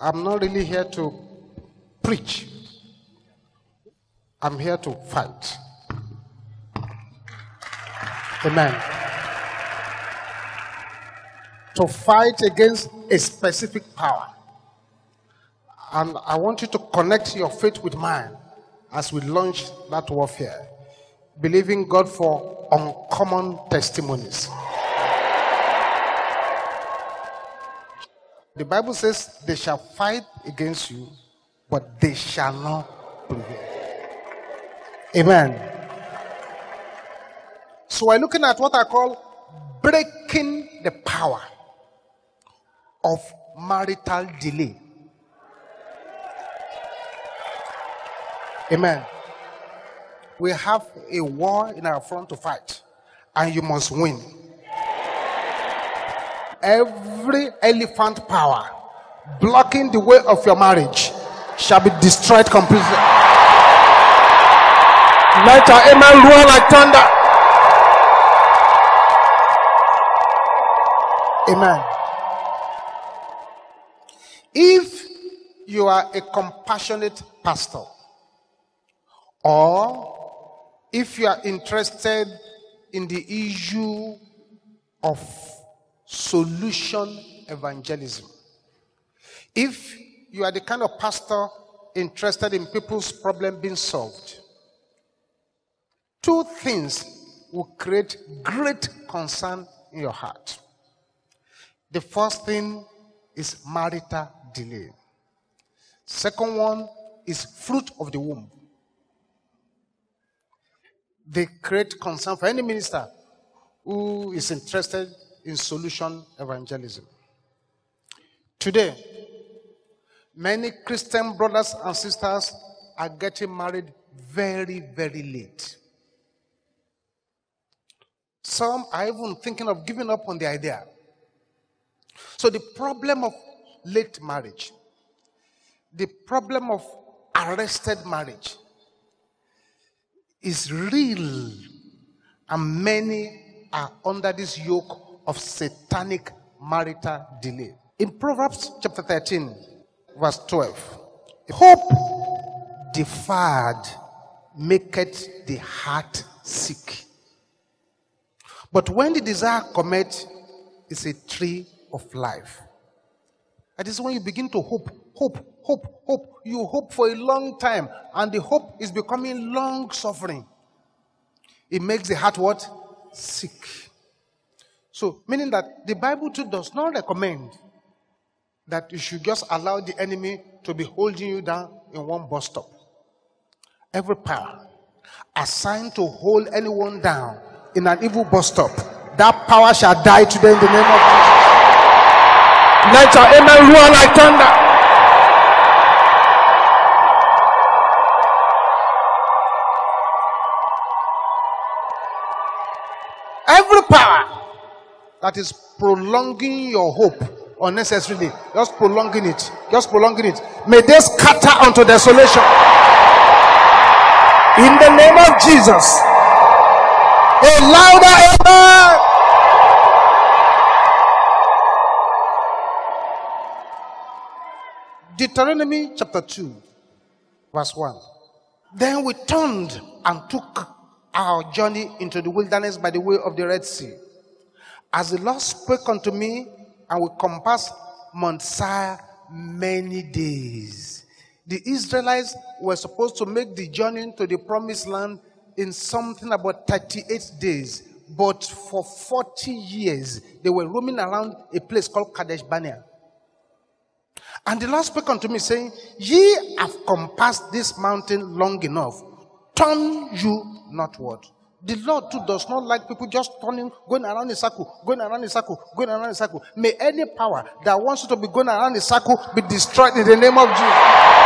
I'm not really here to preach. I'm here to fight. Amen. To fight against a specific power. And I want you to connect your faith with mine as we launch that warfare, believing God for uncommon testimonies. The Bible says they shall fight against you, but they shall not prevail. Amen. So we're looking at what I call breaking the power of marital delay. Amen. We have a war in our front to fight, and you must win. Every elephant power blocking the way of your marriage shall be destroyed completely. Let your amen roar like thunder. Amen. If you are a compassionate pastor, or if you are interested in the issue of solution evangelism, if you are the kind of pastor interested in people's problem being solved, two things will create great concern in your heart. The first thing is marital delay. Second one is fruit of the womb. They create concern for any minister who is interested in solution evangelism. Today, many Christian brothers and sisters are getting married very, very late. Some are even thinking of giving up on the idea. So, the problem of late marriage, the problem of arrested marriage is real, and many are under this yoke of satanic marital delay. In Proverbs chapter 13, verse 12, hope deferred maketh the heart sick. But when the desire commit is a tree of life. That is when you begin to hope, hope, hope, hope. You hope for a long time, and the hope is becoming long suffering. It makes the heart what? Sick. So, meaning that the Bible too does not recommend that you should just allow the enemy to be holding you down in one bus stop. Every power assigned to hold anyone down in an evil bus stop, that power shall die today in the name of Jesus. Let your amen like thunder. Every power that is prolonging your hope unnecessarily, just prolonging it, just prolonging it, may they scatter unto desolation. In the name of Jesus. A louder amen. Deuteronomy chapter 2, verse 1. Then we turned and took our journey into the wilderness by the way of the Red Sea. As the Lord spoke unto me, and we compassed Mount Seir many days. The Israelites were supposed to make the journey to the promised land in something about 38 days. But for 40 years, they were roaming around a place called Kadesh Barnea. And the Lord spoke unto me, saying, Ye have compassed this mountain long enough. Turn you northward. The Lord too does not like people just turning, going around a circle, going around a circle, going around a circle. May any power that wants you to be going around a circle be destroyed in the name of Jesus.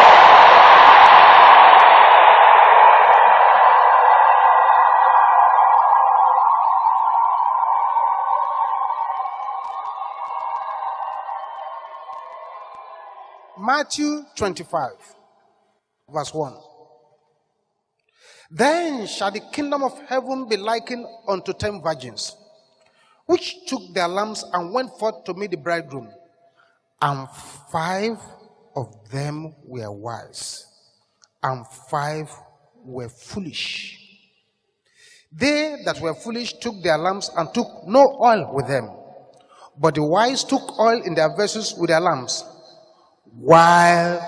Matthew 25, verse 1. Then shall the kingdom of heaven be likened unto ten virgins, which took their lamps and went forth to meet the bridegroom. And five of them were wise, and five were foolish. They that were foolish took their lamps and took no oil with them. But the wise took oil in their vessels with their lamps, while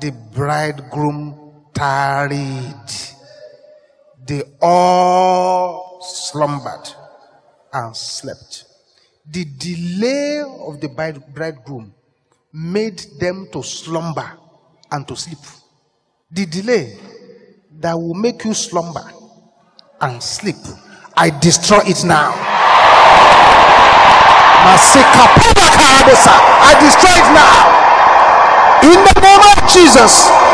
the bridegroom tarried. They all slumbered and slept. The delay of the bridegroom made them to slumber and to sleep. The delay that will make you slumber and sleep, I destroy it now. I destroy it now. In the name of Jesus.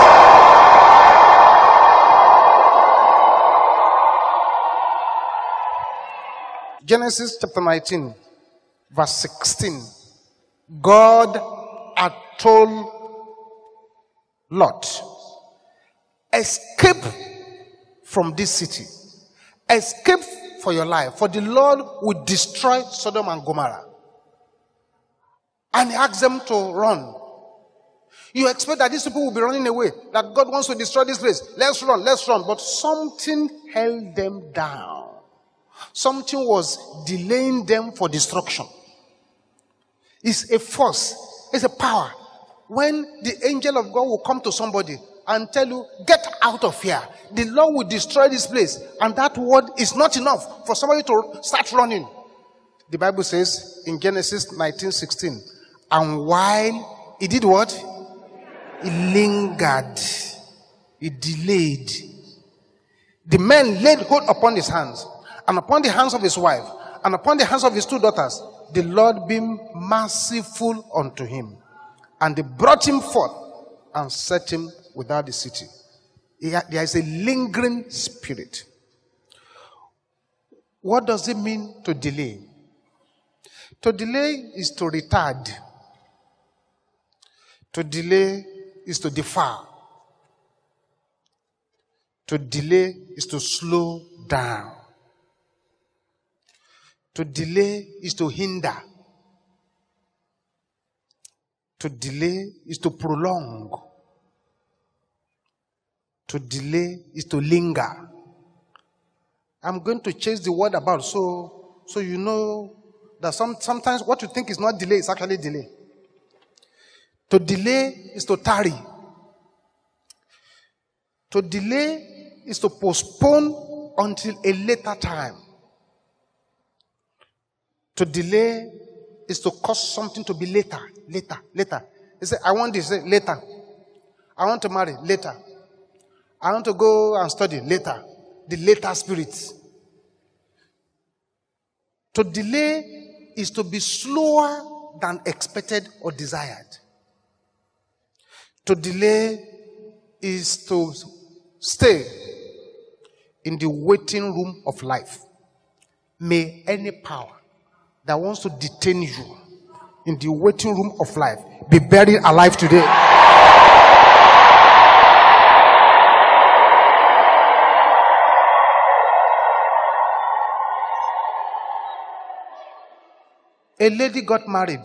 Genesis chapter 19, verse 16. God had told Lot, escape from this city. Escape for your life, for the Lord will destroy Sodom and Gomorrah. And he asked them to run. You expect that these people will be running away, that God wants to destroy this place. Let's run, let's run. But something held them down. Something was delaying them for destruction. It's a force, it's a power. When the angel of God will come to somebody and tell you, get out of here, the Lord will destroy this place. And that word is not enough for somebody to start running. The Bible says in Genesis 19 16, and while he did what? He lingered, he delayed. The man laid hold upon his hands and upon the hands of his wife, and upon the hands of his two daughters, the Lord being merciful unto him. And they brought him forth and set him without the city. There is a lingering spirit. What does it mean to delay? To delay is to retard. To delay is to defer. To delay is to slow down. To delay is to hinder. To delay is to prolong. To delay is to linger. I'm going to chase the word about so so you know that some, sometimes what you think is not delay is actually delay. To delay is to tarry. To delay is to postpone until a later time. To delay is to cause something to be later, later, later. He said, I want this say later. I want to marry later. I want to go and study later. The later spirit. To delay is to be slower than expected or desired. To delay is to stay in the waiting room of life. May any power that wants to detain you in the waiting room of life be buried alive today. A lady got married.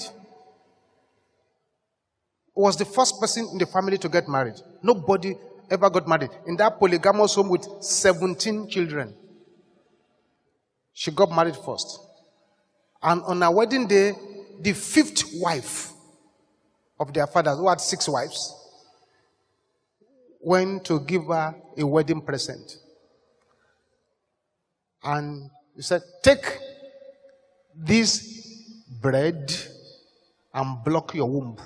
Was the first person in the family to get married. Nobody ever got married. In that polygamous home with 17 children. She got married first. And on her wedding day, the fifth wife of their father, who had six wives, went to give her a wedding present. And he said, Take this bread and block your womb.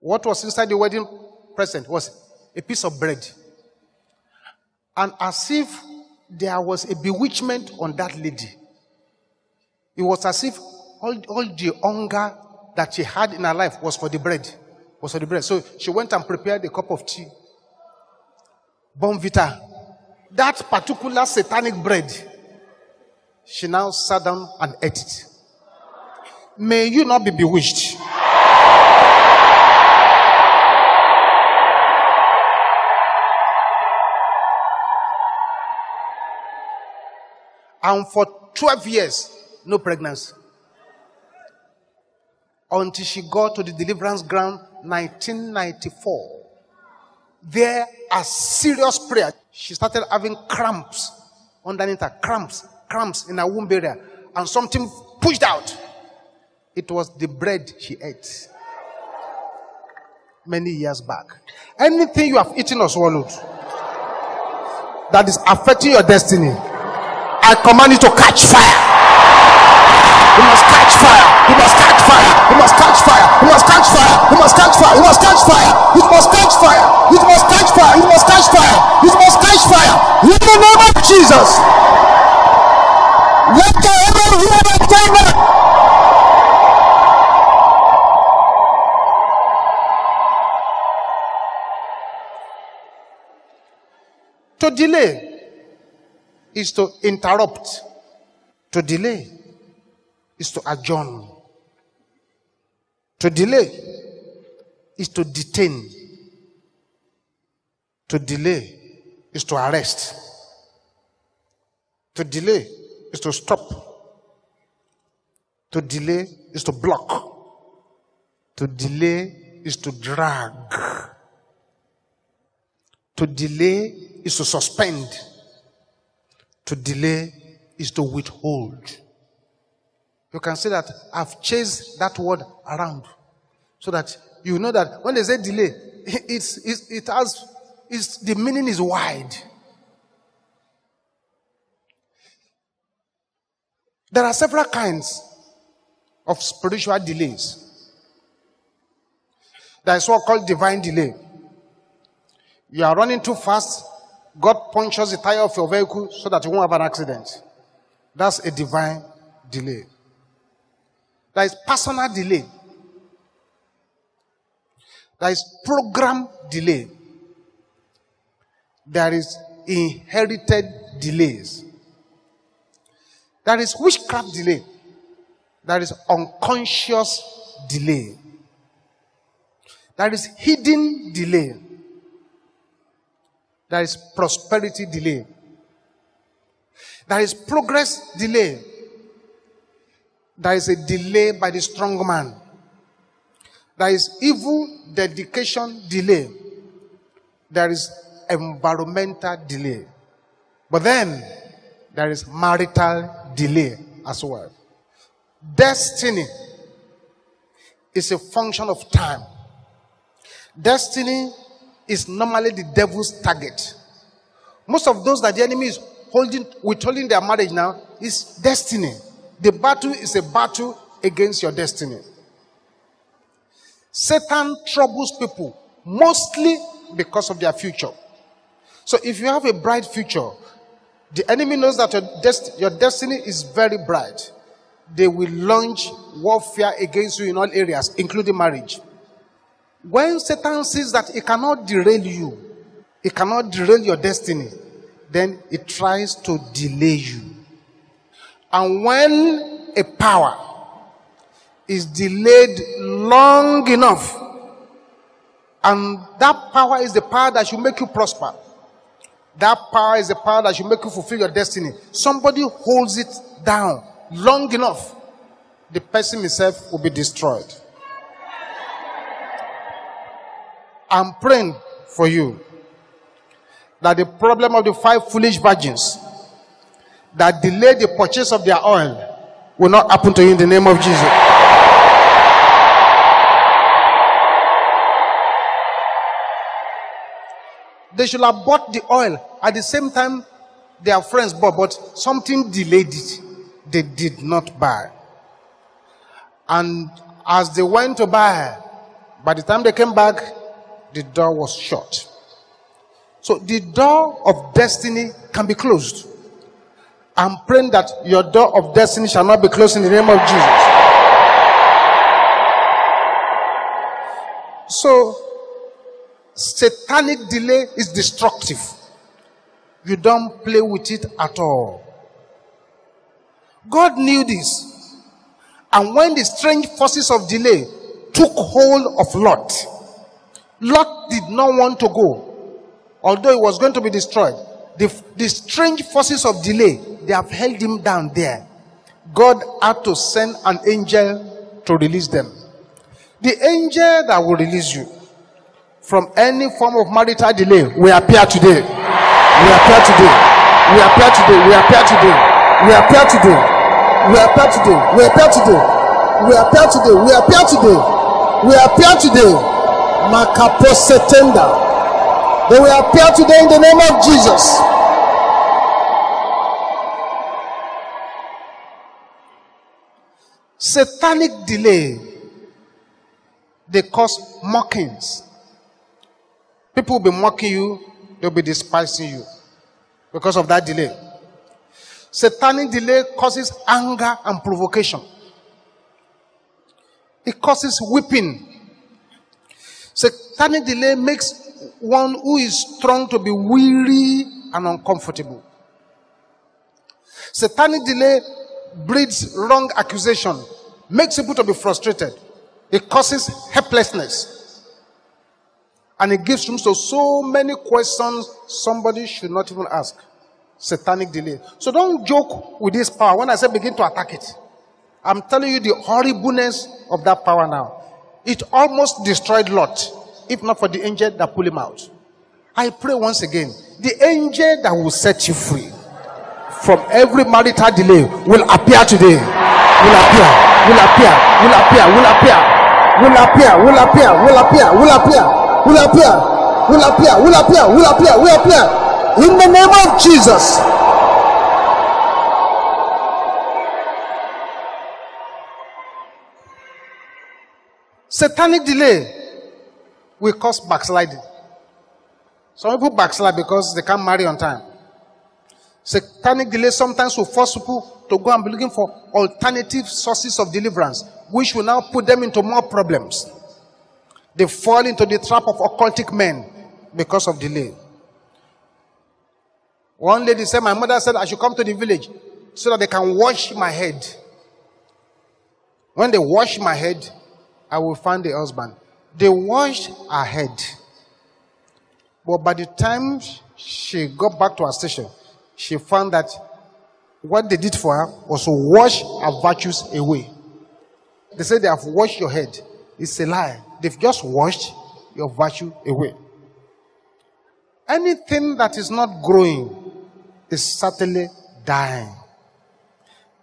What was inside the wedding present was a piece of bread. And as if there was a bewitchment on that lady. It was as if all, all the hunger that she had in her life was for the bread. Was for the bread. So she went and prepared a cup of tea. Bournvita. That particular satanic bread. She now sat down and ate it. May you not be bewitched. And for 12 years, no pregnancy. until she got to the deliverance ground 1994. There a serious prayer. She started having cramps underneath her, cramps, cramps in her womb area, and something pushed out. It was the bread she ate many years back. Anything you have eaten or swallowed that is affecting your destiny, I command you to catch fire. You must catch fire. You must catch fire. You must catch fire. You must catch fire. You must catch fire. You must catch fire. You must catch fire. You must catch fire. You must catch fire. You must catch fire. In the name of Jesus. Let the heaven hear the thunder. To delay is to interrupt. To delay is to adjourn. To delay is to detain. To delay is to arrest. To delay is to stop. To delay is to block. To delay is to drag. To delay is to suspend. To delay is to withhold. You can see that I've chased that word around so that you know that when they say delay, it's, it's, it has, it's, the meaning is wide. There are several kinds of spiritual delays. There is what called divine delay. You are running too fast, God punctures the tire of your vehicle so that you won't have an accident. That's a divine delay. There is personal delay. There is program delay. There is inherited delays. There is witchcraft delay. There is unconscious delay. There is hidden delay. There is prosperity delay. There is progress delay. There is a delay by the strong man. There is evil dedication delay. There is environmental delay. But then there is marital delay as well. Destiny is a function of time. Destiny is normally the devil's target. Most of those that the enemy is holding, withholding their marriage now is destiny. The battle is a battle against your destiny. Satan troubles people mostly because of their future. So if you have a bright future, the enemy knows that your, dest- your destiny is very bright. They will launch warfare against you in all areas, including marriage. When Satan sees that he cannot derail you, he cannot derail your destiny, then it tries to delay you. And when a power is delayed long enough, and that power is the power that should make you prosper, that power is the power that should make you fulfill your destiny. Somebody holds it down long enough, the person himself will be destroyed. I'm praying for you that the problem of the five foolish virgins that delayed the purchase of their oil will not happen to you in the name of Jesus. They should have bought the oil at the same time their friends bought, but something delayed it. They did not buy. And as they went to buy, by the time they came back, the door was shut. So the door of destiny can be closed. I'm praying that your door of destiny shall not be closed in the name of Jesus. So, satanic delay is destructive. You don't play with it at all. God knew this. And when the strange forces of delay took hold of Lot, Lot did not want to go, although he was going to be destroyed. The, the strange forces of delay, they have held him down there. God had to send an angel to release them. The angel that will release you from any form of marital delay will appear today. We appear today. We appear today. We appear today. We appear today. We appear today. We appear today. We appear today. We appear today. We appear today. Makaposetenda. They will appear today in the name of Jesus. Satanic delay. They cause mockings. People will be mocking you, they'll be despising you because of that delay. Satanic delay causes anger and provocation. It causes weeping. Satanic delay makes one who is strong to be weary and uncomfortable. Satanic delay breeds wrong accusation, makes people to be frustrated. It causes helplessness. And it gives room to so many questions somebody should not even ask. Satanic delay. So don't joke with this power. When I say begin to attack it, I'm telling you the horribleness of that power now. It almost destroyed Lot, if not for the angel that pulled him out. I pray once again, the angel that will set you free from every marital delay will appear today. Will appear, will appear, will appear, will appear, will appear, will appear, will appear, will appear, will appear, will appear, will appear, will appear, will appear. In the name of Jesus. Satanic delay will cause backsliding. Some people backslide because they can't marry on time. Satanic delay sometimes will force people to go and be looking for alternative sources of deliverance, which will now put them into more problems. They fall into the trap of occultic men because of delay. One lady said, My mother said I should come to the village so that they can wash my head. When they wash my head, I will find the husband. They washed her head. But by the time she got back to her station, she found that what they did for her was to wash her virtues away. They said they have washed your head. It's a lie. They've just washed your virtue away. Anything that is not growing is certainly dying.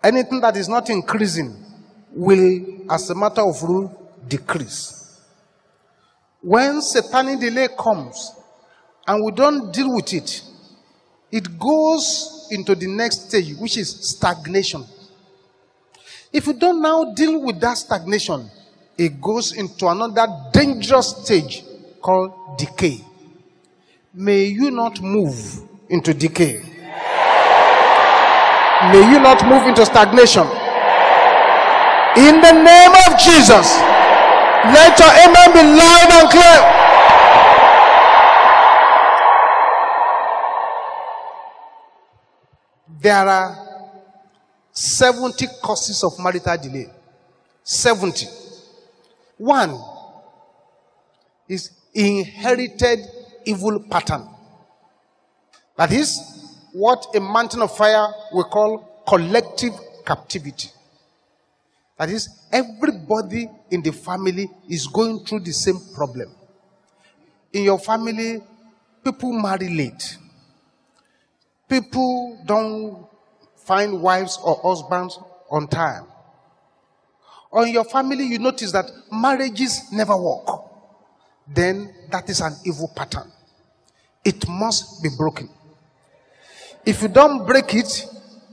Anything that is not increasing will, as a matter of rule, decrease. When satanic delay comes and we don't deal with it, it goes into the next stage, which is stagnation. If you don't now deal with that stagnation, it goes into another dangerous stage called decay. May you not move into decay. May you not move into stagnation. In the name of Jesus, let your amen be loud and clear. There are 70 causes of marital delay. 70. One is inherited evil pattern. That is what a mountain of fire we call collective captivity. That is, everybody in the family is going through the same problem. In your family, people marry late. People don't find wives or husbands on time. Or in your family, you notice that marriages never work. Then that is an evil pattern. It must be broken. If you don't break it,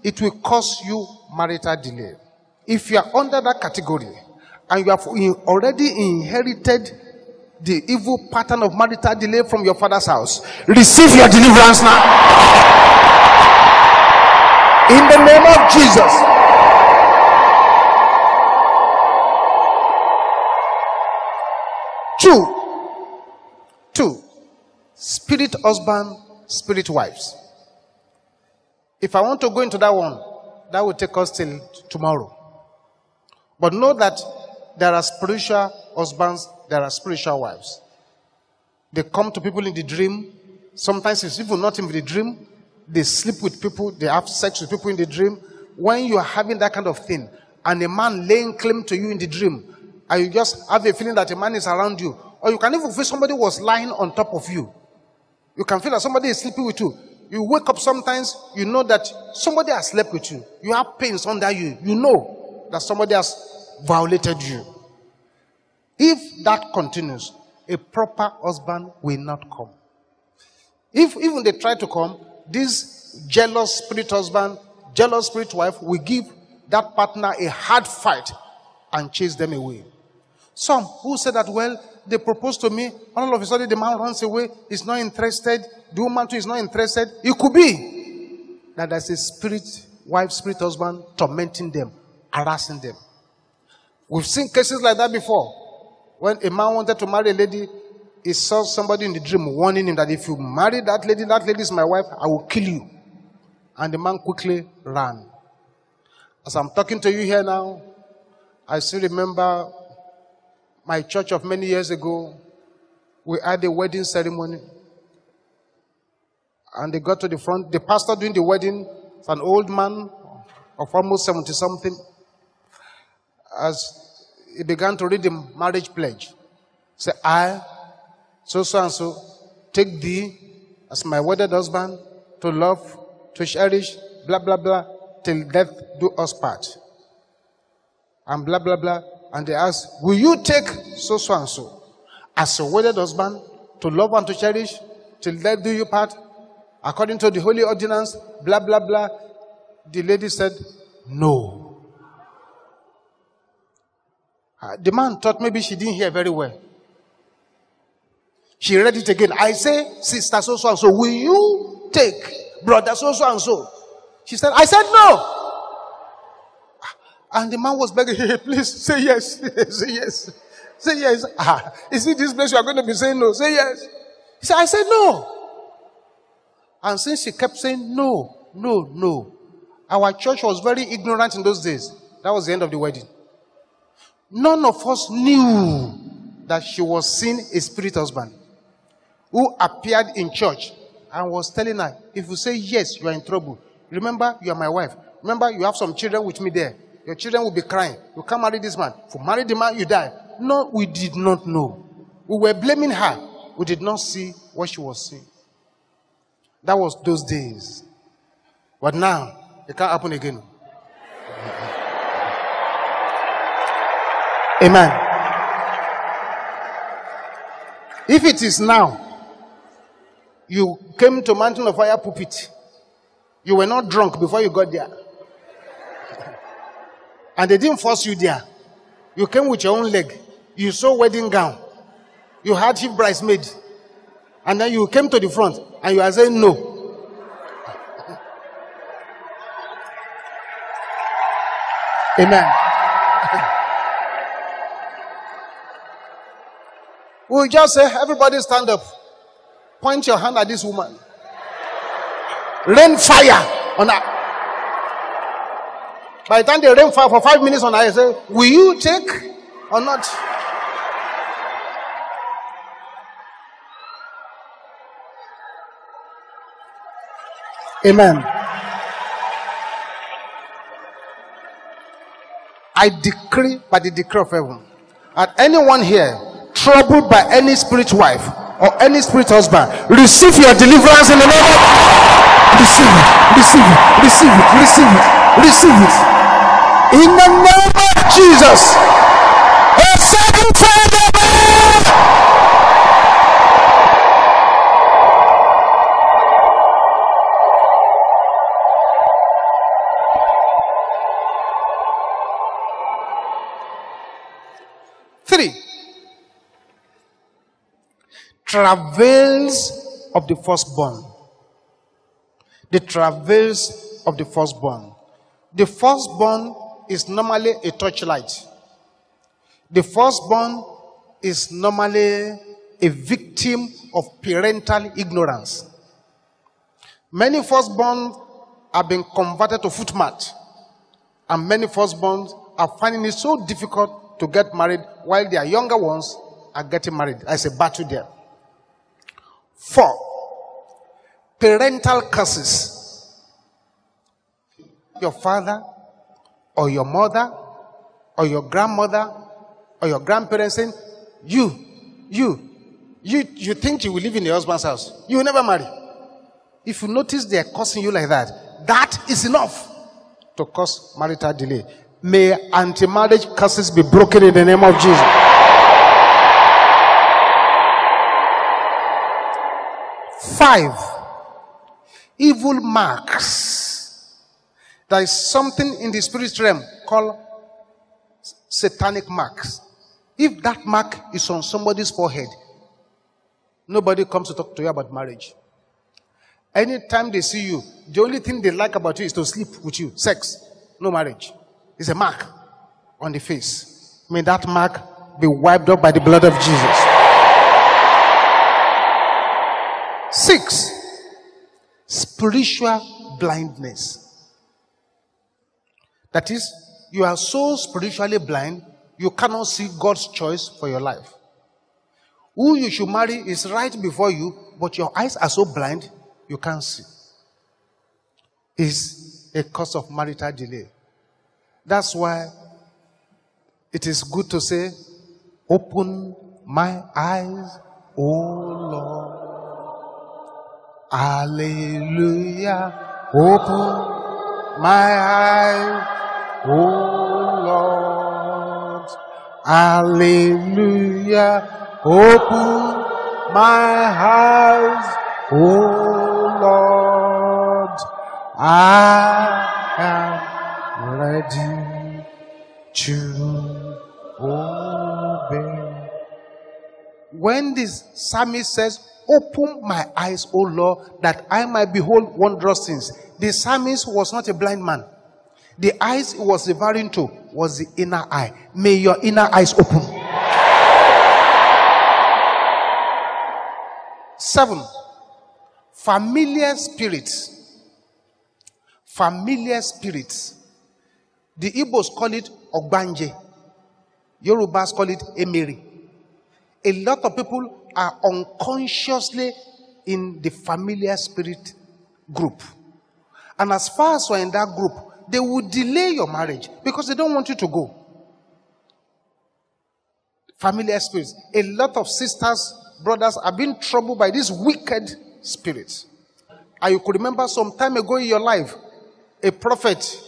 it will cause you marital delay. If you are under that category and you have already inherited the evil pattern of marital delay from your father's house, receive your deliverance now. In the name of Jesus. Two. Two. Spirit husband, spirit wives. If I want to go into that one, that will take us till tomorrow. But know that there are spiritual husbands, there are spiritual wives. They come to people in the dream. Sometimes it's even not in the dream, they sleep with people, they have sex with people in the dream. When you are having that kind of thing, and a man laying claim to you in the dream, and you just have a feeling that a man is around you. Or you can even feel somebody was lying on top of you. You can feel that somebody is sleeping with you. You wake up sometimes, you know that somebody has slept with you. You have pains under you. You know that somebody has violated you. If that continues, a proper husband will not come. If even they try to come, this jealous spirit husband, jealous spirit wife will give that partner a hard fight and chase them away. Some who said that, well, they proposed to me, all of a sudden the man runs away, he's not interested, the woman too is not interested. It could be that there's a spirit, wife, spirit husband tormenting them, harassing them. We've seen cases like that before. When a man wanted to marry a lady, he saw somebody in the dream warning him that if you marry that lady, that lady is my wife, I will kill you. And the man quickly ran. As I'm talking to you here now, I still remember my church of many years ago. We had a wedding ceremony. And they got to the front. The pastor doing the wedding an old man of almost 70 something. As he began to read the marriage pledge, say, I, so so and so, take thee as my wedded husband to love, to cherish, blah, blah, blah, till death do us part. And blah, blah, blah. And they ask, Will you take so, so and so as a wedded husband to love and to cherish till death do you part? According to the holy ordinance, blah, blah, blah. The lady said, No. Uh, the man thought maybe she didn't hear very well. She read it again. I say, Sister so, so and so, will you take brother so, so and so she said, I said no. And the man was begging, hey, please say yes. say yes. Say yes. Ah, is it this place you are going to be saying no? Say yes. He said, I said no. And since she kept saying no, no, no, our church was very ignorant in those days. That was the end of the wedding. None of us knew that she was seeing a spirit husband who appeared in church and was telling her, if you say yes, you are in trouble. Remember, you are my wife. Remember, you have some children with me there. Your children will be crying. You can't marry this man. If you marry the man, you die. No, we did not know. We were blaming her. We did not see what she was seeing. That was those days. But now, it can't happen again. Amen. If it is now, you came to Mountain of Fire pulpit you were not drunk before you got there. And they didn't force you there. You came with your own leg. You saw wedding gown. You had chief bridesmaid. And then you came to the front and you are saying no. Amen. we'll just say, everybody stand up. Point your hand at this woman rain fire on her. By the time they rain fire for five minutes on her, I say, Will you take or not? Amen. I decree by the decree of heaven. At anyone here troubled by any spirit wife or any spirit husband, receive your deliverance in the name of receive it, receive it, receive it, receive it, receive it. In the name of Jesus. A second time, Three. Travails of the firstborn the travails of the firstborn. The firstborn is normally a torchlight. The firstborn is normally a victim of parental ignorance. Many firstborn have been converted to footmat, and many firstborns are finding it so difficult to get married while their younger ones are getting married. There's a battle there. Four, parental curses. Your father, or your mother, or your grandmother, or your grandparents saying, You, you, you, you think you will live in your husband's house. You will never marry. If you notice they're cursing you like that, that is enough to cause marital delay. May anti marriage curses be broken in the name of Jesus. Five, evil marks. There is something in the spirit realm called satanic marks. If that mark is on somebody's forehead, nobody comes to talk to you about marriage. Anytime they see you, the only thing they like about you is to sleep with you. Sex, no marriage. It's a mark on the face. May that mark be wiped up by the blood of Jesus. Six, spiritual blindness. That is, you are so spiritually blind, you cannot see God's choice for your life. Who you should marry is right before you, but your eyes are so blind, you can't see. Is a cause of marital delay. That's why it is good to say, Open my eyes, O Lord. Hallelujah. Open my eyes, O Lord. Hallelujah. Open my eyes, O Lord. I am ready to obey. When this psalmist says, Open my eyes, O Lord, that I might behold wondrous things. The psalmist was not a blind man. The eyes he was referring to was the inner eye. May your inner eyes open. Seven, familiar spirits. Familiar spirits. The Igbos call it Ogbanje. Yorubas call it Emiri. A lot of people are unconsciously in the familiar spirit group. And as far as you're in that group, they will delay your marriage because they don't want you to go. Familiar spirits. A lot of sisters, brothers have been troubled by these wicked spirits. And you could remember some time ago in your life, a prophet,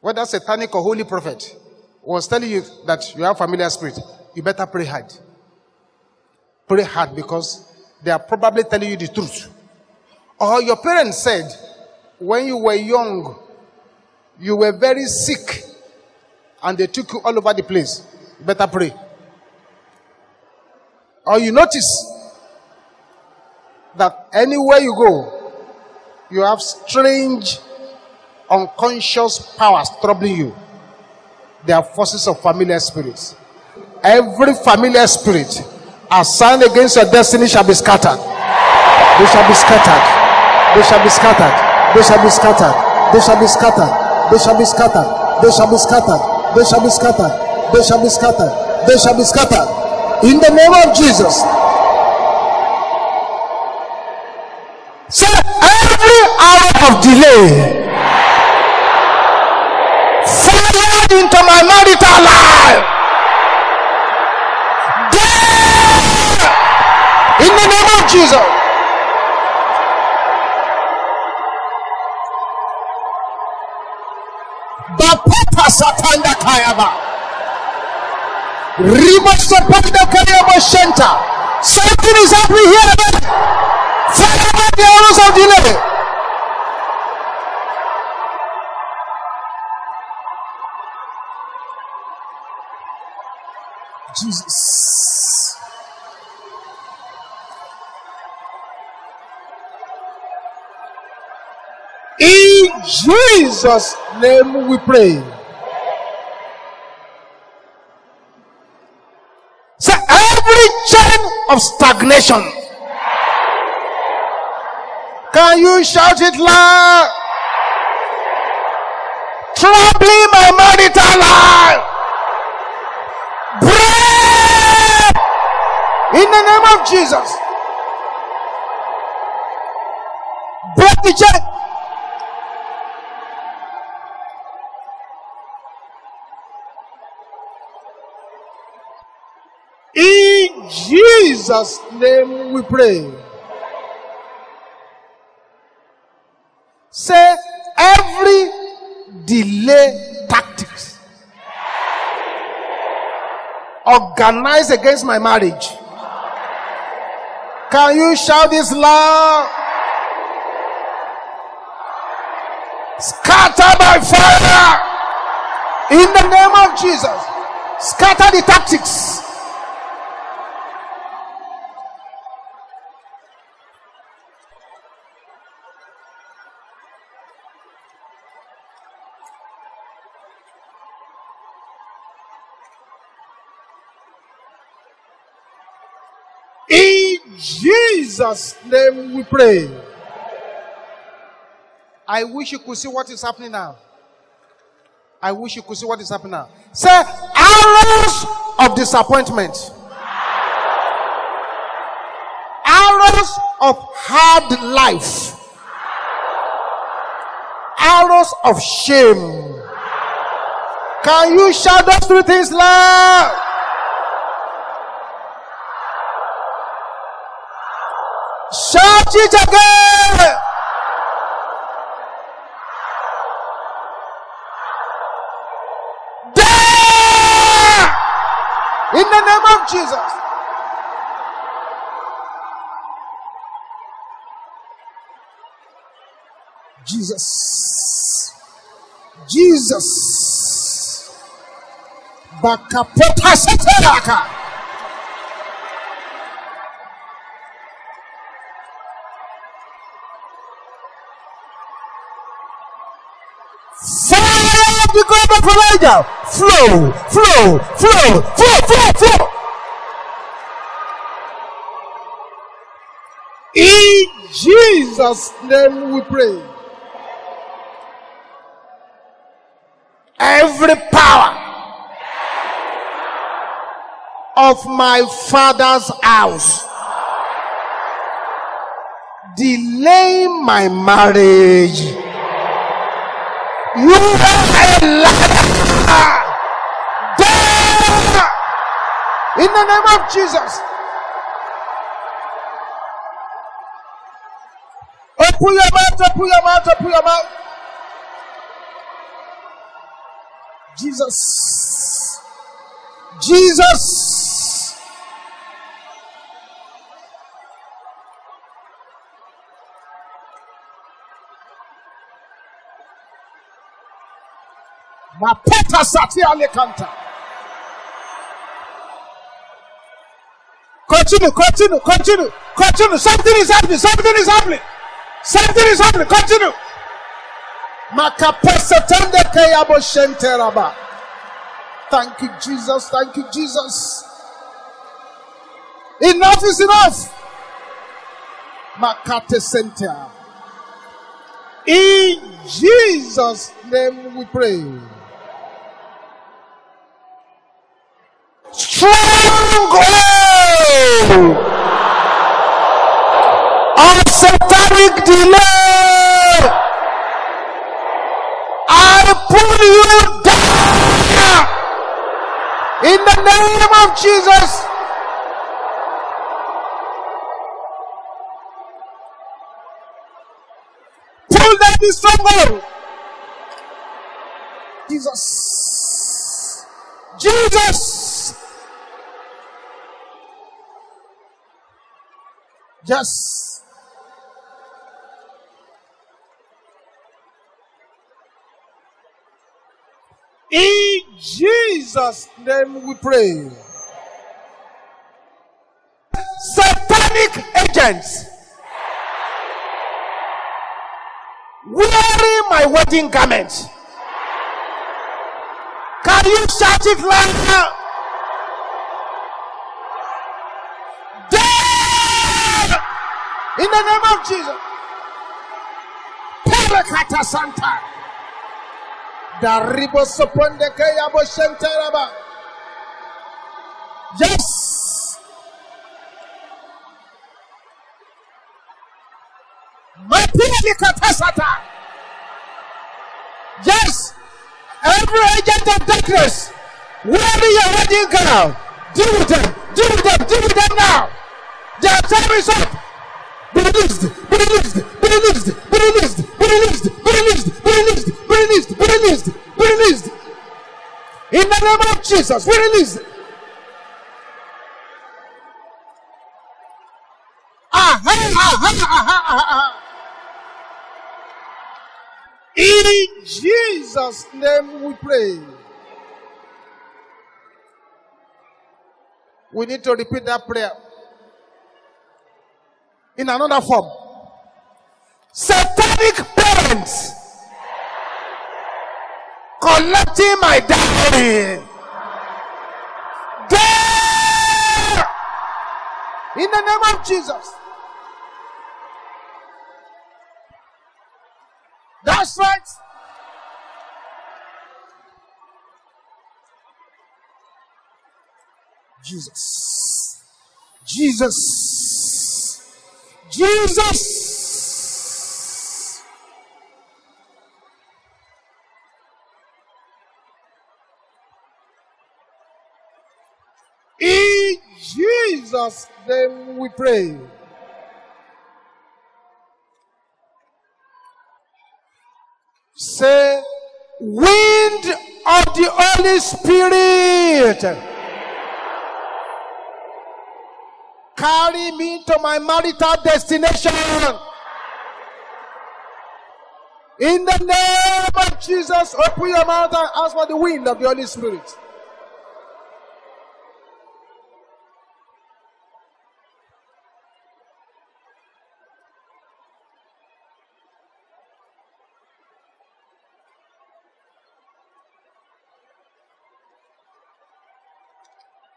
whether satanic or holy prophet, was telling you that you have familiar spirit. You better pray hard. Pray hard because they are probably telling you the truth. Or your parents said, when you were young, you were very sick and they took you all over the place. You better pray. Or you notice that anywhere you go, you have strange, unconscious powers troubling you. They are forces of familiar spirits. Every familiar spirit assigned against your destiny shall be scattered. They shall be scattered. They shall be scattered. They shall be scattered. They shall be scattered. They shall be scattered. They shall be scattered. They shall be scattered. They shall be scattered. They shall be scattered. In the name of Jesus. Say every hour of delay fired into my marital life. Jesus. Kayaba shenta. Something is happening here. Fire the arrows of delay. Jesus. In Jesus' name we pray. So every chain of stagnation. Can you shout it loud? Troubling my marital life. Break! In the name of Jesus. Break the chain. In Jesus' name we pray. Say every delay tactics organized against my marriage. Can you shout this loud? Scatter by fire in the name of Jesus. Scatter the tactics. In Jesus' name we pray. I wish you could see what is happening now. I wish you could see what is happening now. Say, arrows of disappointment, arrows of hard life, arrows of shame. Can you shout those three things loud? In the name of Jesus. Jesus. Jesus. Bakapota Fire of the of Elijah. Flow, flow, flow, flow, flow, flow. In Jesus' name we pray. Every power of my father's house Delay my marriage. You are a liar. Die! In the name of Jesus. Oh, open your mouth, open your mouth, open your mouth. Jesus. Jesus. Mapeta satia lekanta. Continue, continue, continue, continue. Something is happening. Something is happening. Something is happening. Continue. Makapesatende kayabo shenteraba. Thank you, Jesus. Thank you, Jesus. Enough is enough. Makate center. In Jesus' name we pray. Stronghold of satanic delay. I pull you down in the name of Jesus. Pull down the stronghold. Jesus. Jesus. Yes. In Jesus' name we pray. Satanic agents wearing my wedding garment. Can you shout it louder? The name of Jesus. Pelekata Santa. Daribo soponde ke yabo shenteraba. Yes. Mapili katasata. Yes. Every agent of darkness wearing your wedding gown. Deal with them. Deal with them now. Their time is up. Be released, be released, be released, be released, be released, released, released, released, released, released. In the name of Jesus, be released. Aha, aha, aha, aha, aha. In Jesus' name we pray. We need to repeat that prayer in another form. Satanic parents collecting my dowry. There! In the name of Jesus. That's right. Jesus. Jesus. Jesus. In Jesus' name we pray. Say, wind of the Holy Spirit. Carry me to my marital destination. In the name of Jesus, open your mouth and ask for the wind of the Holy Spirit.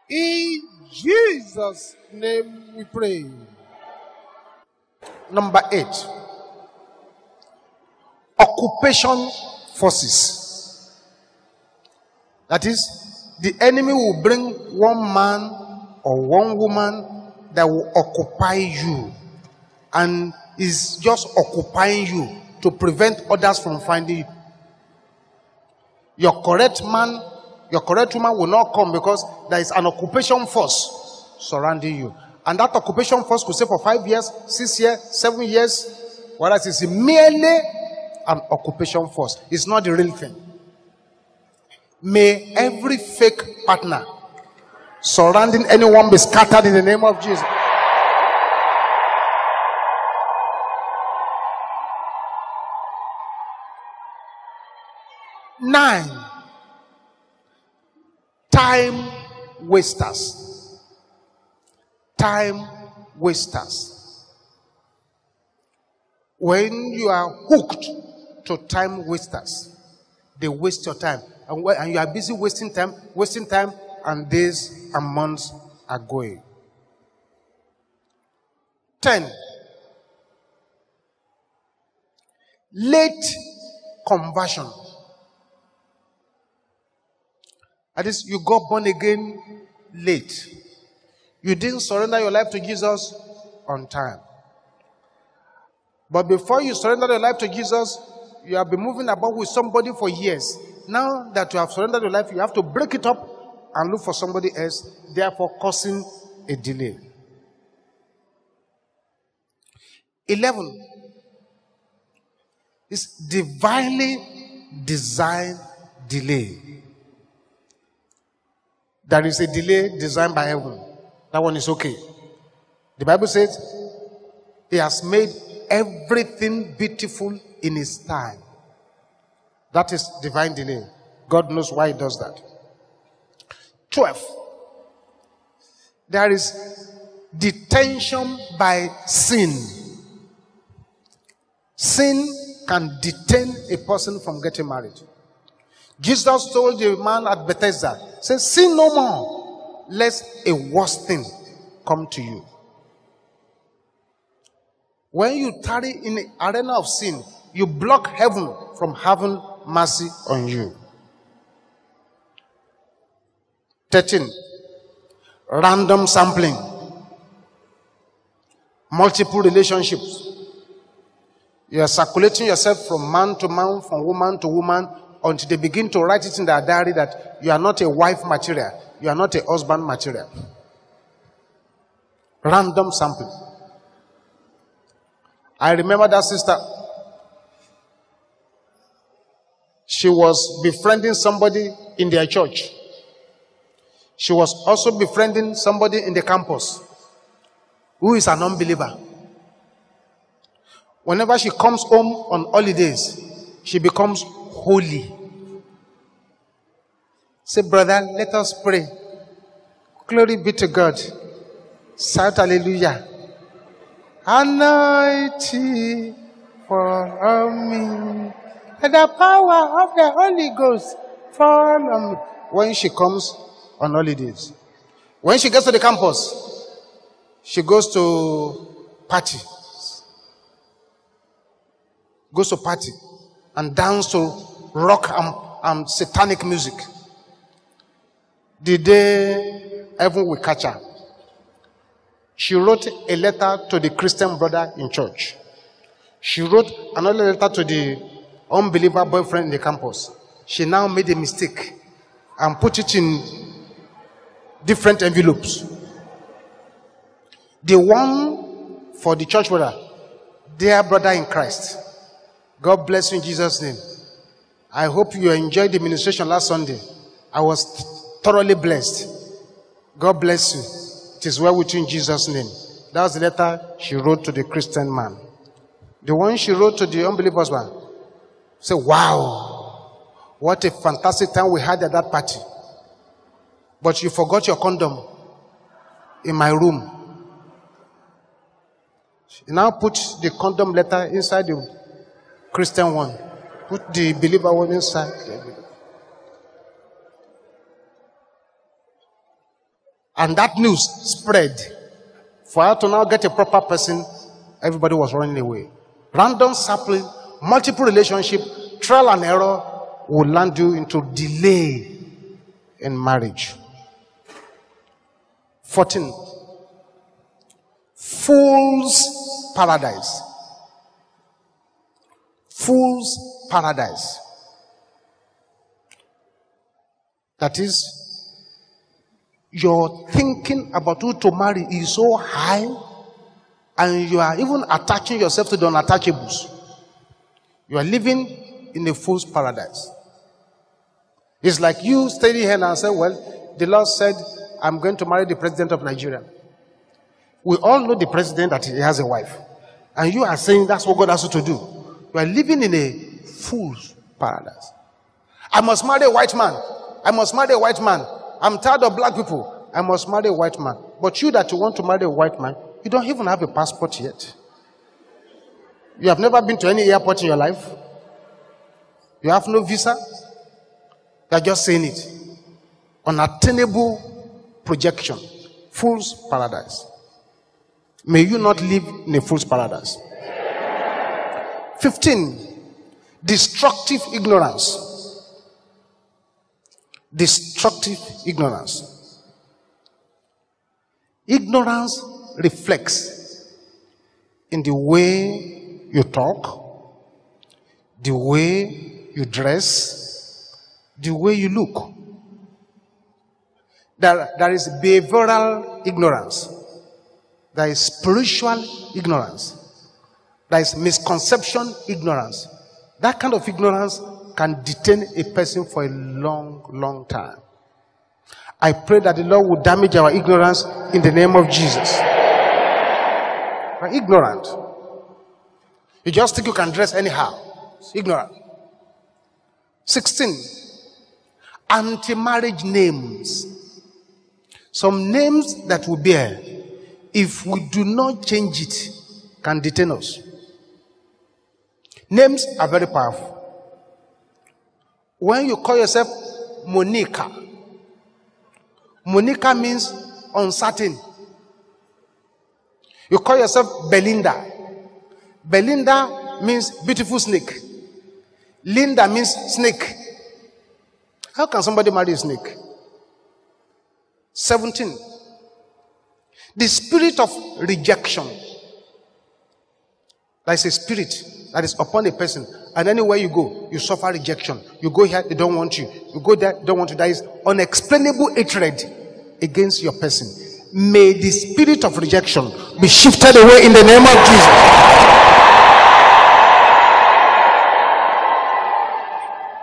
In Jesus' name we pray. Number eight. Occupation forces. That is, the enemy will bring one man or one woman that will occupy you and is just occupying you to prevent others from finding you. Your correct man your correct woman will not come because there is an occupation force surrounding you. And that occupation force could say for five years, six years, seven years, whereas it's merely an occupation force. It's not the real thing. May every fake partner surrounding anyone be scattered in the name of Jesus. Nine time wasters. Time wasters. When you are hooked to time wasters, they waste your time. And, and you are busy wasting time, wasting time, and days and months are going. 10. Late conversion. That is, you got born again late. You didn't surrender your life to Jesus on time. But before you surrender your life to Jesus, you have been moving about with somebody for years. Now that you have surrendered your life, you have to break it up and look for somebody else, therefore causing a delay. 11 is divinely designed delay. There is a delay designed by heaven. That one is okay. The Bible says, He has made everything beautiful in His time. That is divine delay. God knows why He does that. 12. There is detention by sin. Sin can detain a person from getting married. Jesus told the man at Bethesda, say, sin no more, lest a worse thing come to you. When you tarry in the arena of sin, you block heaven from having mercy on you. 13. Random sampling. Multiple relationships. You are circulating yourself from man to man, from woman to woman, until they begin to write it in their diary that you are not a wife material, you are not a husband material. Random sampling. I remember that sister. She was befriending somebody in their church. She was also befriending somebody in the campus who is an unbeliever. Whenever she comes home on holidays, she becomes holy. Say, brother, let us pray. Glory be to God. Shout hallelujah. Anointing for um, me. And the power of the Holy Ghost fall on me. When she comes on holidays. When she gets to the campus, she goes to party. Goes to party and dance to rock and, and satanic music. The day heaven will catch her. She wrote a letter to the Christian brother in church. She wrote another letter to the unbeliever boyfriend in the campus. She now made a mistake and put it in different envelopes. The one for the church brother, dear brother in Christ, God bless you in Jesus' name. I hope you enjoyed the ministration last Sunday. I was thoroughly blessed. God bless you. It is well with you in Jesus' name. That was the letter she wrote to the Christian man. The one she wrote to the unbeliever's man. Say, wow, what a fantastic time we had at that party. But you forgot your condom in my room. You now put the condom letter inside the Christian one. Put the believer one inside. And that news spread. For her to now get a proper person, everybody was running away. Random sampling, multiple relationship, trial and error will land you into delay in marriage. 14. Fool's paradise. Fool's paradise. That is, your thinking about who to marry is so high, and you are even attaching yourself to the unattachables. You are living in a fool's paradise. It's like you standing here and say, Well, the Lord said I'm going to marry the president of Nigeria. We all know the president that he has a wife. And you are saying that's what God has you to do. You are living in a fool's paradise. I must marry a white man. I must marry a white man. I'm tired of black people. I must marry a white man. But you that you want to marry a white man, you don't even have a passport yet. You have never been to any airport in your life. You have no visa. You are just saying it. Unattainable projection. Fool's paradise. May you not live in a fool's paradise. 15. Destructive ignorance. Destructive ignorance. Ignorance reflects in the way you talk, the way you dress, the way you look. There, there is behavioral ignorance. There is spiritual ignorance. There is misconception ignorance. That kind of ignorance can detain a person for a long, long time. I pray that the Lord will damage our ignorance in the name of Jesus. We're ignorant. You just think you can dress anyhow. Ignorant. 16. Anti marriage names. Some names that we bear, if we do not change it, can detain us. Names are very powerful. When you call yourself Monica, Monica means uncertain. You call yourself Belinda. Belinda means beautiful snake. Linda means snake. How can somebody marry a snake? 17. The spirit of rejection. There is a spirit that is upon a person, and anywhere you go, you suffer rejection. You go here, they don't want you. You go there, they don't want you. There is unexplainable hatred against your person. May the spirit of rejection be shifted away in the name of Jesus.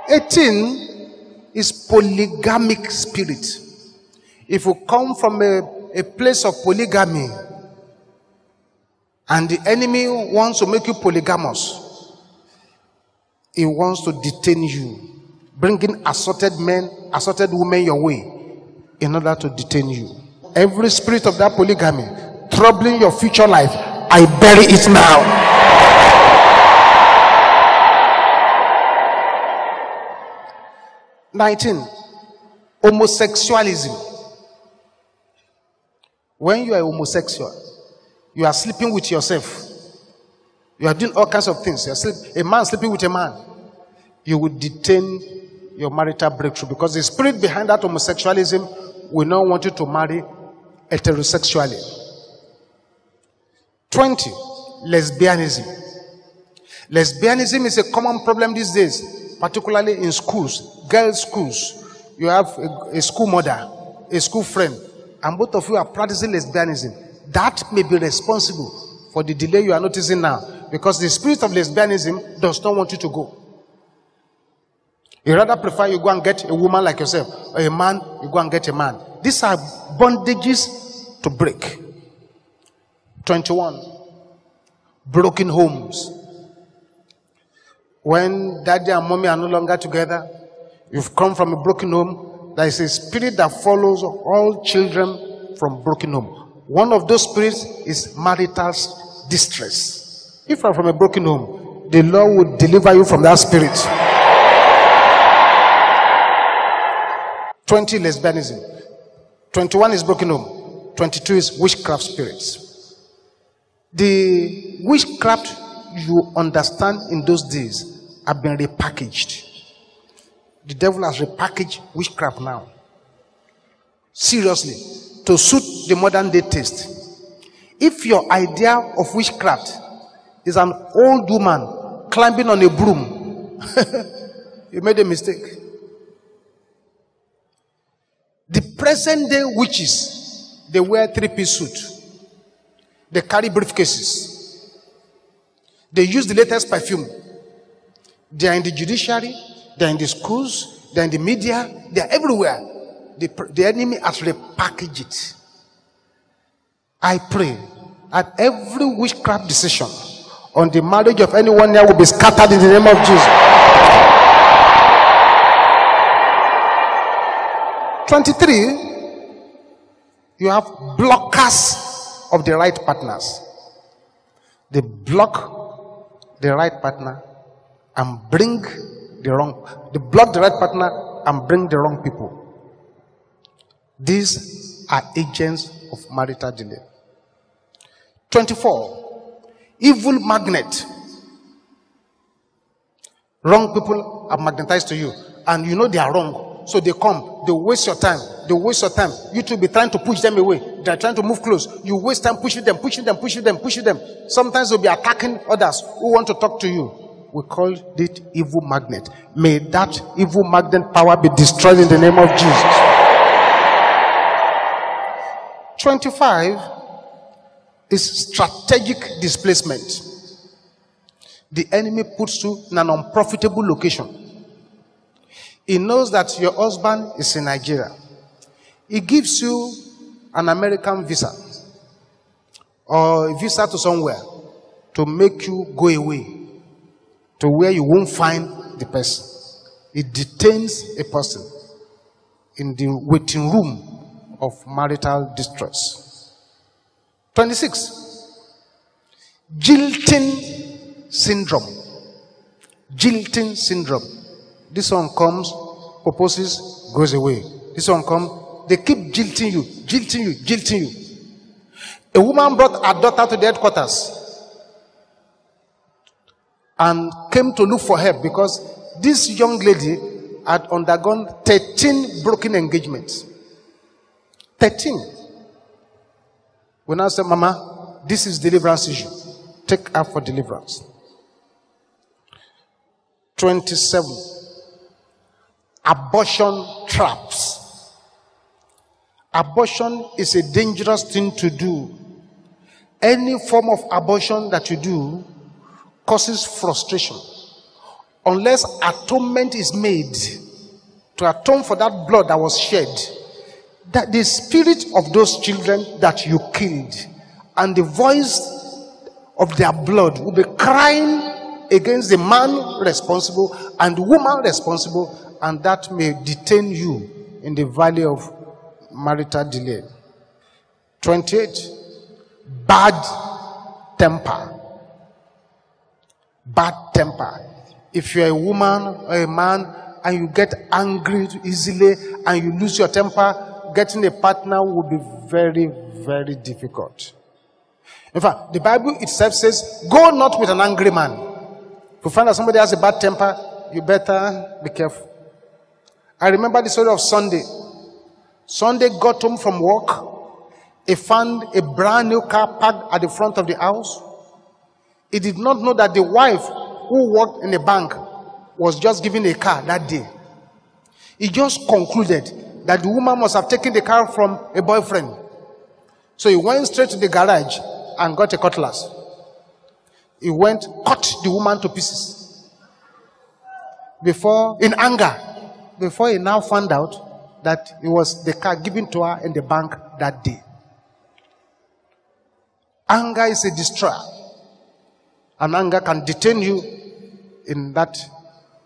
18 is polygamic spirit. If you come from a, a place of polygamy and the enemy wants to make you polygamous, he wants to detain you, bringing assorted men, assorted women your way in order to detain you. Every spirit of that polygamy troubling your future life, I bury it now. Nineteen, homosexualism. When you are homosexual, you are sleeping with yourself. You are doing all kinds of things. Sleep, a man sleeping with a man. You will detain your marital breakthrough because the spirit behind that homosexualism will not want you to marry heterosexually. 20. Lesbianism. Lesbianism is a common problem these days, particularly in schools, girls' schools. You have a, a school mother, a school friend, and both of you are practicing lesbianism. That may be responsible for the delay you are noticing now because the spirit of lesbianism does not want you to go. You rather prefer you go and get a woman like yourself, or a man, you go and get a man. These are bondages to break. 21. Broken homes. When daddy and mommy are no longer together, you've come from a broken home. There is a spirit that follows all children from broken home. One of those spirits is marital distress. If you are from a broken home, the Lord will deliver you from that spirit. 20 lesbianism. 21 is broken home. 22 is witchcraft spirits. The witchcraft you understand in those days have been repackaged. The devil has repackaged witchcraft now. Seriously. To suit the modern day taste. If your idea of witchcraft is an old woman climbing on a broom, you made a mistake. The present day witches, they wear three piece suit. They carry briefcases. They use the latest perfume. They are in the judiciary, they are in the schools, they are in the media, they are everywhere. The, the enemy has repackaged it. I pray that every witchcraft decision on the marriage of anyone here will be scattered in the name of Jesus. 23, you have blockers of the right partners. They block the right partner and bring the wrong, they block the right partner and bring the wrong people. These are agents of marital delay. 24, evil magnet. Wrong people are magnetized to you, and you know they are wrong. So they come, they waste your time, they waste your time. You to be trying to push them away. They're trying to move close. You waste time pushing them, pushing them, pushing them, pushing them. Sometimes they'll be attacking others who want to talk to you. We call it evil magnet. May that evil magnet power be destroyed in the name of Jesus. 25 is strategic displacement. The enemy puts you in an unprofitable location. He knows that your husband is in Nigeria. He gives you an American visa or a visa to somewhere to make you go away to where you won't find the person. He detains a person in the waiting room of marital distress. 26. Jilting syndrome. Jilting syndrome. This one comes, proposes, goes away. This one comes, they keep jilting you, jilting you, jilting you. A woman brought her daughter to the headquarters and came to look for help because this young lady had undergone 13 broken engagements. 13. We now say, Mama, this is deliverance issue. Take her for deliverance. 27 abortion traps. Abortion is a dangerous thing to do. Any form of abortion that you do causes frustration. Unless atonement is made to atone for that blood that was shed, that the spirit of those children that you killed and the voice of their blood will be crying against the man responsible and the woman responsible, and that may detain you in the valley of marital delay. 28. Bad temper. Bad temper. If you're a woman or a man and you get angry easily and you lose your temper, getting a partner will be very, very difficult. In fact, the Bible itself says, Go not with an angry man. If you find that somebody has a bad temper, you better be careful. I remember the story of Sunday. Sunday got home from work. He found a brand new car parked at the front of the house. He did not know that the wife who worked in the bank was just given a car that day. He just concluded that the woman must have taken the car from a boyfriend. So he went straight to the garage and got a cutlass. He went, cut the woman to pieces. Before, in anger, before he now found out that it was the car given to her in the bank that day. Anger is a destroyer. And anger can detain you in that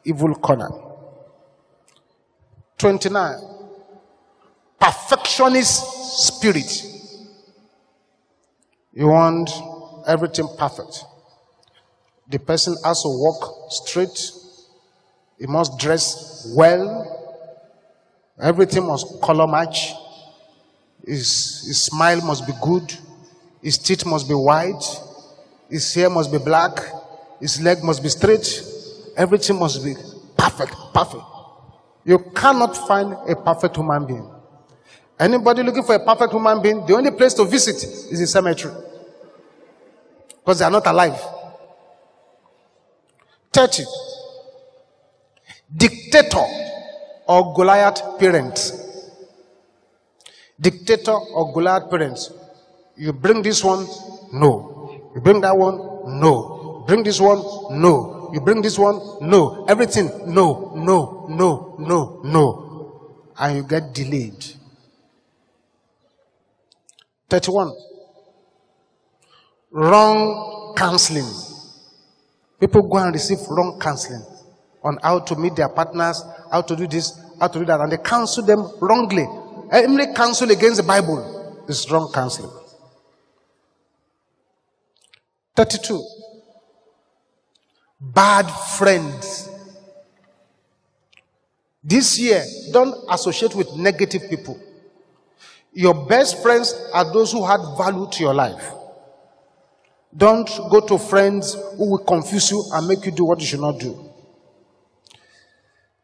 evil corner. 29. Perfectionist spirit. You want everything perfect. The person has to walk straight. He must dress well. Everything must color match. His, his smile must be good. His teeth must be white. His hair must be black. His leg must be straight. Everything must be perfect. Perfect. You cannot find a perfect human being. Anybody looking for a perfect human being, the only place to visit is the cemetery. Because they are not alive. 30. Dictator or Goliath parents. Dictator or Goliath parents. You bring this one, no. You bring that one, no. Bring this one, no. You bring this one, no. Everything, no, no, no, no, no. And you get delayed. 31. Wrong counseling. People go and receive wrong counseling on how to meet their partners, how to do this, how to do that, and they counsel them wrongly. Every counsel against the Bible is wrong counseling. 32. Bad friends. This year, don't associate with negative people. Your best friends are those who add value to your life. Don't go to friends who will confuse you and make you do what you should not do.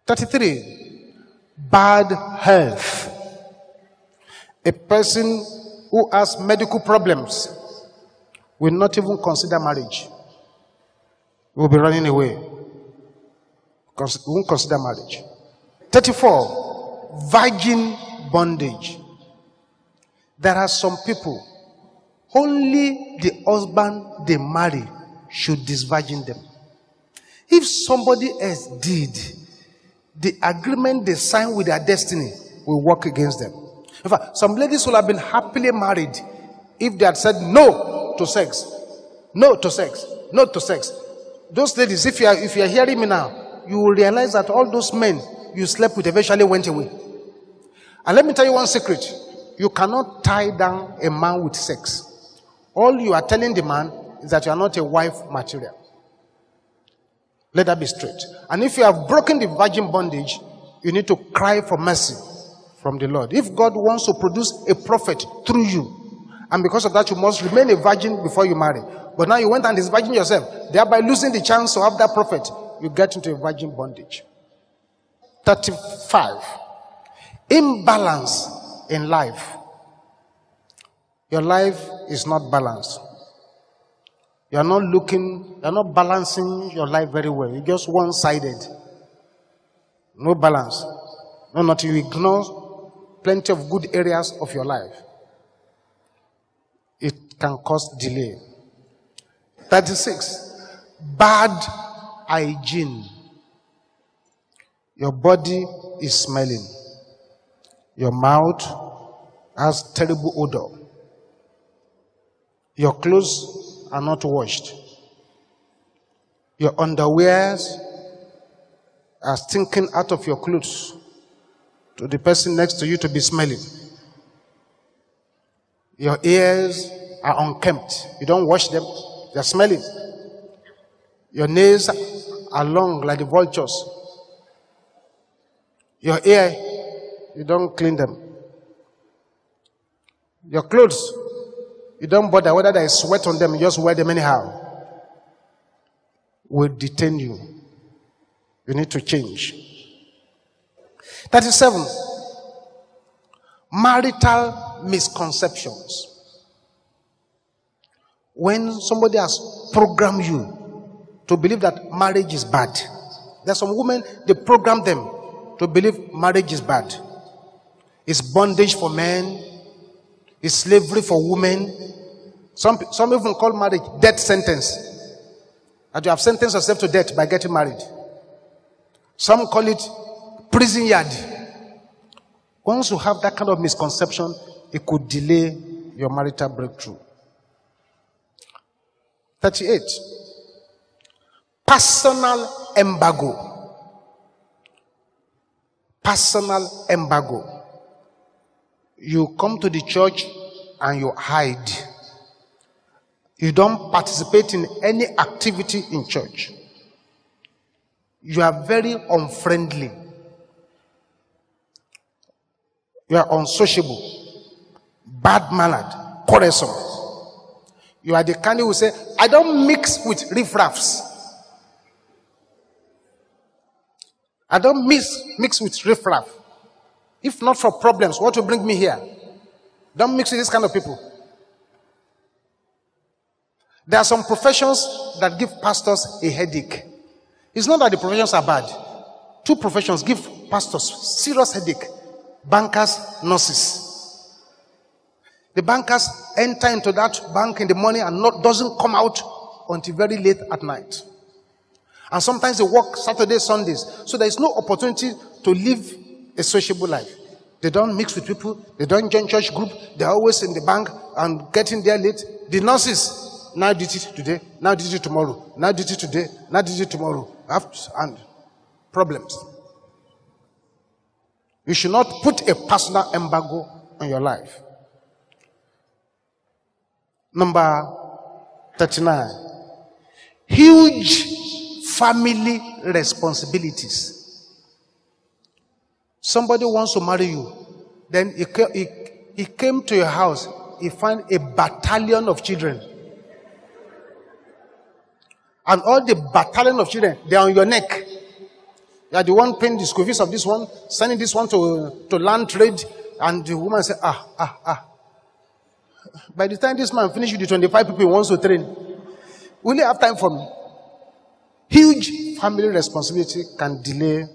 33. Bad health. A person who has medical problems will not even consider marriage. Will be running away. Won't consider marriage. 34. Virgin bondage. There are some people, only the husband they marry should disvirgin them. If somebody else did, the agreement they sign with their destiny will work against them. In fact, some ladies will have been happily married if they had said no to sex. No to sex. No to sex. Those ladies, if you are if you are hearing me now, you will realize that all those men you slept with eventually went away. And let me tell you one secret. You cannot tie down a man with sex. All you are telling the man is that you are not a wife material. Let that be straight. And if you have broken the virgin bondage, you need to cry for mercy from the Lord. If God wants to produce a prophet through you, and because of that, you must remain a virgin before you marry. But now you went and virgin yourself, thereby losing the chance to have that prophet. You get into a virgin bondage. 35. Imbalance in life. Your life is not balanced. You are not looking, you are not balancing your life very well. You're just one sided. No balance. No, not you ignore plenty of good areas of your life, it can cause delay. 36. Bad hygiene. Your body is smelling. Your mouth has terrible odor. Your clothes are not washed. Your underwears are stinking out of your clothes to the person next to you to be smelling. Your ears are unkempt. You don't wash them, they're smelling. Your nails are long like the vultures. Your ear, you don't clean them. Your clothes, you don't bother whether there is sweat on them, you just wear them anyhow. Will detain you. You need to change. 37. Marital misconceptions. When somebody has programmed you to believe that marriage is bad, there are some women, they program them to believe marriage is bad. It's bondage for men, it's slavery for women. Some, some even call marriage death sentence. And you have sentenced yourself to death by getting married. Some call it prison yard. Once you have that kind of misconception, it could delay your marital breakthrough. 38. Personal embargo. Personal embargo. You come to the church and you hide. You don't participate in any activity in church. You are very unfriendly. You are unsociable, bad mannered, quarrelsome. You are the kind who say, I don't mix with riffraffs. I don't mix, mix with riffraff. If not for problems, what will bring me here? Don't mix with this kind of people. There are some professions that give pastors a headache. It's not that the professions are bad. Two professions give pastors serious headache bankers, nurses. The bankers enter into that bank in the morning and not, doesn't come out until very late at night. And sometimes they work Saturdays, Sundays. So there is no opportunity to live a sociable life. They don't mix with people. They don't join church group. They're always in the bank and getting there late. The nurses, now did it today, now did it tomorrow, now did it today, now did it tomorrow. And problems. You should not put a personal embargo on your life. Number 39. Huge family responsibilities. Somebody wants to marry you. Then he, he, he came to your house. He found a battalion of children. And all the battalion of children, they're on your neck. You are the one paying the school fees of this one, sending this one to, to land trade, and the woman said, ah, ah, ah. By the time this man finishes with the 25 people he wants to train, will he have time for me? Huge family responsibility can delay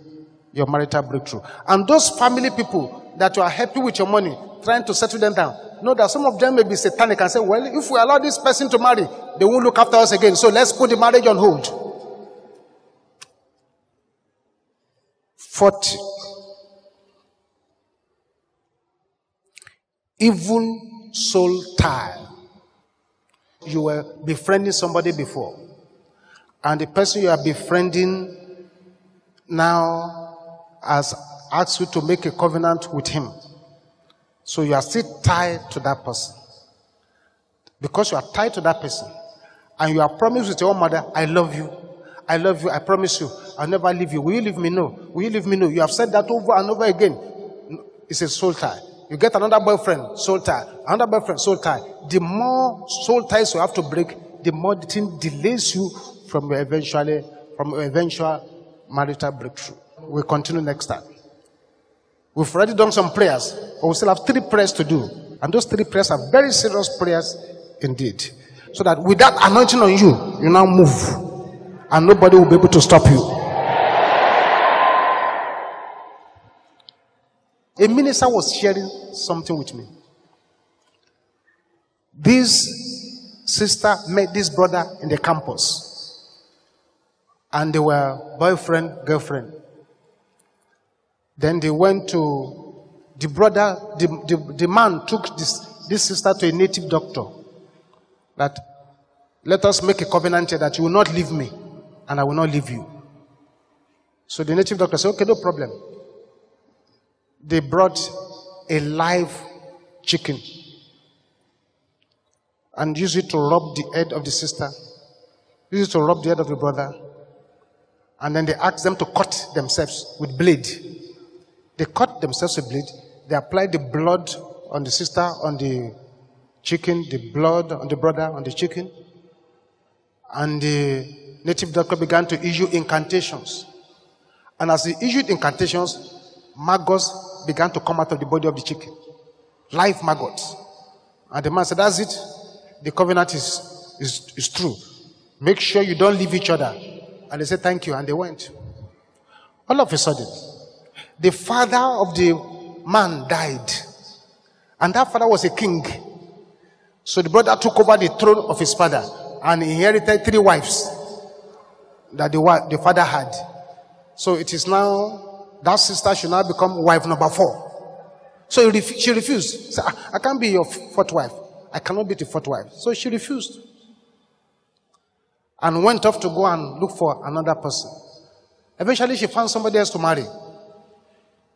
your marital breakthrough. And those family people that you are happy with your money, trying to settle them down, know that some of them may be satanic and say, well, if we allow this person to marry, they won't look after us again. So let's put the marriage on hold. 40. Evil soul tie. You were befriending somebody before, and the person you are befriending now has asked you to make a covenant with him. So you are still tied to that person. Because you are tied to that person, and you are promised with your mother, I love you. I love you. I promise you. I'll never leave you. Will you leave me? No. Will you leave me? No. You have said that over and over again. It's a soul tie. You get another boyfriend, soul tie. Another boyfriend, soul tie. The more soul ties you have to break, the more the thing delays you from eventually from your eventual marital breakthrough. We'll continue next time. We've already done some prayers, but we still have three prayers to do. And those three prayers are very serious prayers indeed. So that with that anointing on you, you now move and nobody will be able to stop you. A minister was sharing something with me. This sister met this brother in the campus, and they were boyfriend, girlfriend. Then they went to the brother, the, the, the man took this, this sister to a native doctor that let us make a covenant here that you will not leave me and I will not leave you. So the native doctor said, okay, no problem. They brought a live chicken and used it to rub the head of the sister, used it to rub the head of the brother, and then they asked them to cut themselves with blade. They cut themselves with blade. They applied the blood on the sister, on the chicken, the blood on the brother, on the chicken. And the native doctor began to issue incantations. And as he issued incantations, maggots began to come out of the body of the chicken. Live maggots. And the man said, That's it. The covenant is, is, is true. Make sure you don't leave each other. And they said, Thank you. And they went. All of a sudden, the father of the man died. And that father was a king. So the brother took over the throne of his father and inherited three wives that the, the father had. So it is now, that sister should now become wife number four. So she refused. Said, ah, I can't be your fourth wife. I cannot be the fourth wife. So she refused. And went off to go and look for another person. Eventually she found somebody else to marry.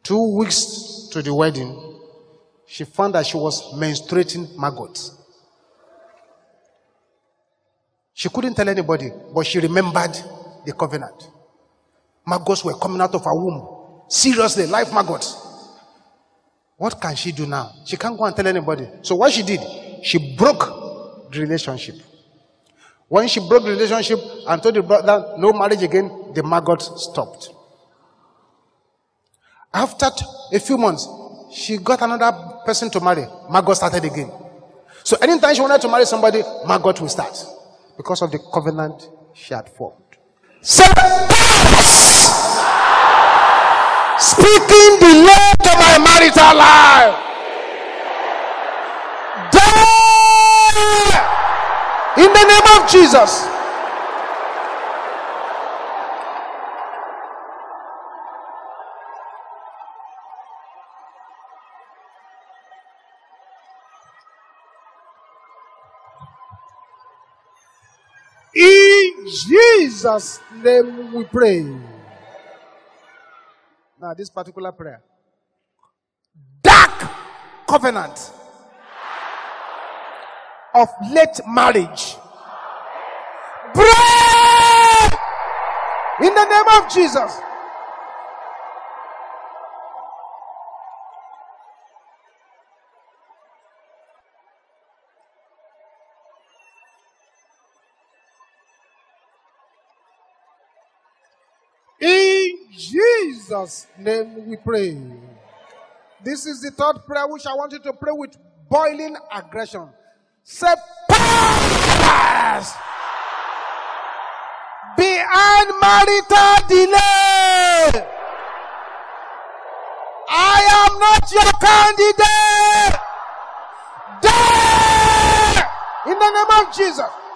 Two weeks to the wedding, she found that she was menstruating maggots. She couldn't tell anybody, but she remembered the covenant. Maggots were coming out of her womb. Seriously, life maggots. What can she do now? She can't go and tell anybody. So what she did, she broke the relationship. When she broke the relationship and told the brother no marriage again, the maggot stopped. After a few months, she got another person to marry. Maggot started again. So anytime she wanted to marry somebody, maggot will start because of the covenant she had formed. Speaking delay to my marital life. Die in the name of Jesus. In Jesus' name we pray. Now, this particular prayer dark covenant of late marriage. Break in the name of Jesus. In Jesus' name we pray. This is the third prayer which I want you to pray with boiling aggression. Say, powers behind marital delay. I am not your candidate. Die in the name of Jesus.